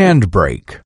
handbrake.